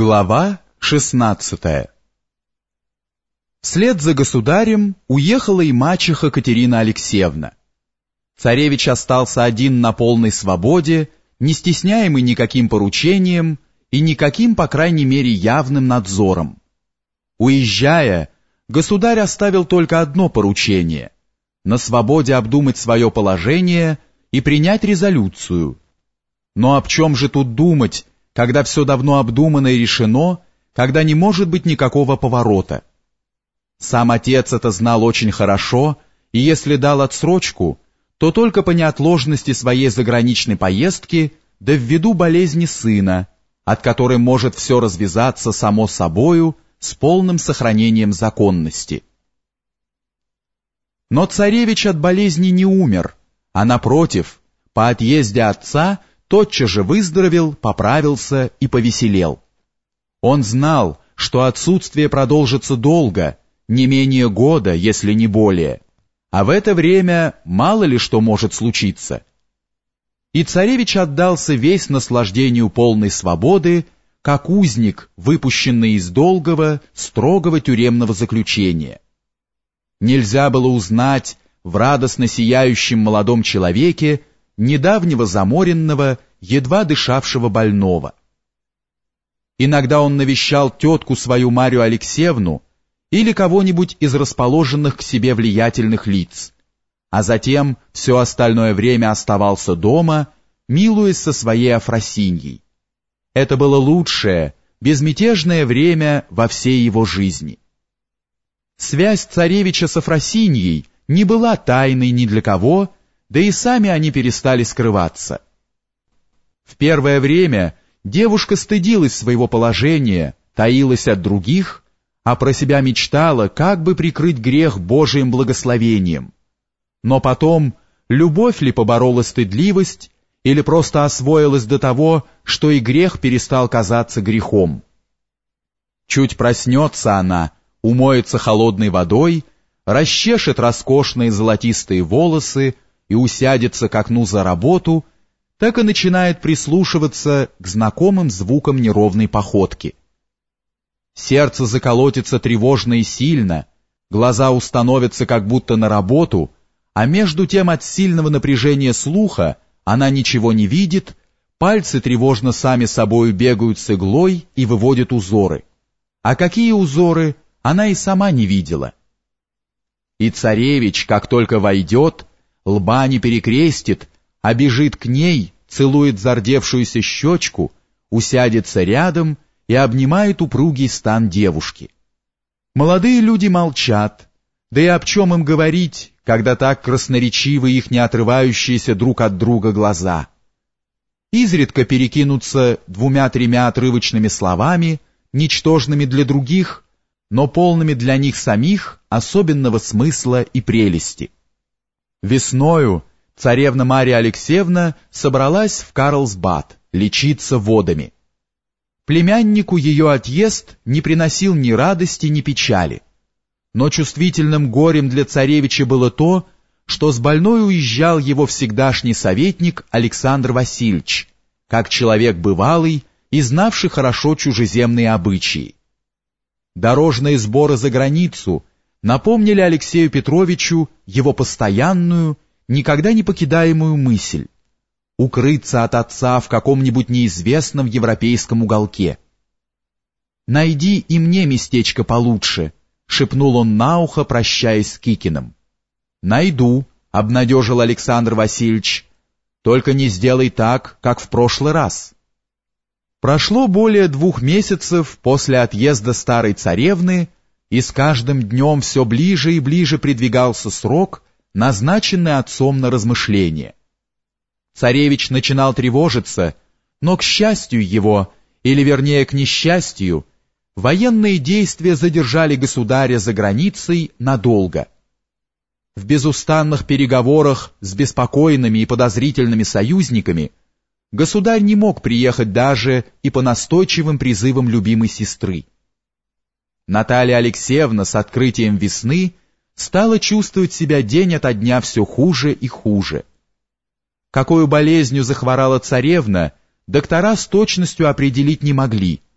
Глава 16 Вслед за государем уехала и мачеха Катерина Алексеевна. Царевич остался один на полной свободе, не стесняемый никаким поручением и никаким, по крайней мере, явным надзором. Уезжая, государь оставил только одно поручение — на свободе обдумать свое положение и принять резолюцию. Но об чем же тут думать, когда все давно обдумано и решено, когда не может быть никакого поворота. Сам отец это знал очень хорошо, и если дал отсрочку, то только по неотложности своей заграничной поездки, да ввиду болезни сына, от которой может все развязаться само собою с полным сохранением законности. Но царевич от болезни не умер, а напротив, по отъезде отца тотчас же выздоровел, поправился и повеселел. Он знал, что отсутствие продолжится долго, не менее года, если не более, а в это время мало ли что может случиться. И царевич отдался весь наслаждению полной свободы, как узник, выпущенный из долгого, строгого тюремного заключения. Нельзя было узнать в радостно сияющем молодом человеке недавнего заморенного, едва дышавшего больного. Иногда он навещал тетку свою Марию Алексеевну или кого-нибудь из расположенных к себе влиятельных лиц, а затем все остальное время оставался дома, милуясь со своей Афросиньей. Это было лучшее, безмятежное время во всей его жизни. Связь царевича с Афросиньей не была тайной ни для кого, да и сами они перестали скрываться. В первое время девушка стыдилась своего положения, таилась от других, а про себя мечтала, как бы прикрыть грех Божиим благословением. Но потом, любовь ли поборола стыдливость, или просто освоилась до того, что и грех перестал казаться грехом. Чуть проснется она, умоется холодной водой, расчешет роскошные золотистые волосы, и усядется к окну за работу, так и начинает прислушиваться к знакомым звукам неровной походки. Сердце заколотится тревожно и сильно, глаза установятся как будто на работу, а между тем от сильного напряжения слуха она ничего не видит, пальцы тревожно сами собою бегают с иглой и выводят узоры. А какие узоры, она и сама не видела. И царевич, как только войдет, лба не перекрестит, а бежит к ней, целует зардевшуюся щечку, усядется рядом и обнимает упругий стан девушки. Молодые люди молчат, да и об чем им говорить, когда так красноречивы их не отрывающиеся друг от друга глаза. Изредка перекинутся двумя-тремя отрывочными словами, ничтожными для других, но полными для них самих особенного смысла и прелести. Весною царевна Мария Алексеевна собралась в Карлсбад лечиться водами. Племяннику ее отъезд не приносил ни радости, ни печали. Но чувствительным горем для царевича было то, что с больной уезжал его всегдашний советник Александр Васильевич, как человек бывалый и знавший хорошо чужеземные обычаи. Дорожные сборы за границу напомнили Алексею Петровичу его постоянную, никогда не покидаемую мысль — укрыться от отца в каком-нибудь неизвестном европейском уголке. «Найди и мне местечко получше», — шепнул он на ухо, прощаясь с Кикиным. «Найду», — обнадежил Александр Васильевич, — «только не сделай так, как в прошлый раз». Прошло более двух месяцев после отъезда старой царевны, и с каждым днем все ближе и ближе придвигался срок, назначенный отцом на размышление. Царевич начинал тревожиться, но к счастью его, или вернее к несчастью, военные действия задержали государя за границей надолго. В безустанных переговорах с беспокойными и подозрительными союзниками государь не мог приехать даже и по настойчивым призывам любимой сестры. Наталья Алексеевна с открытием весны стала чувствовать себя день ото дня все хуже и хуже. Какую болезнью захворала царевна, доктора с точностью определить не могли –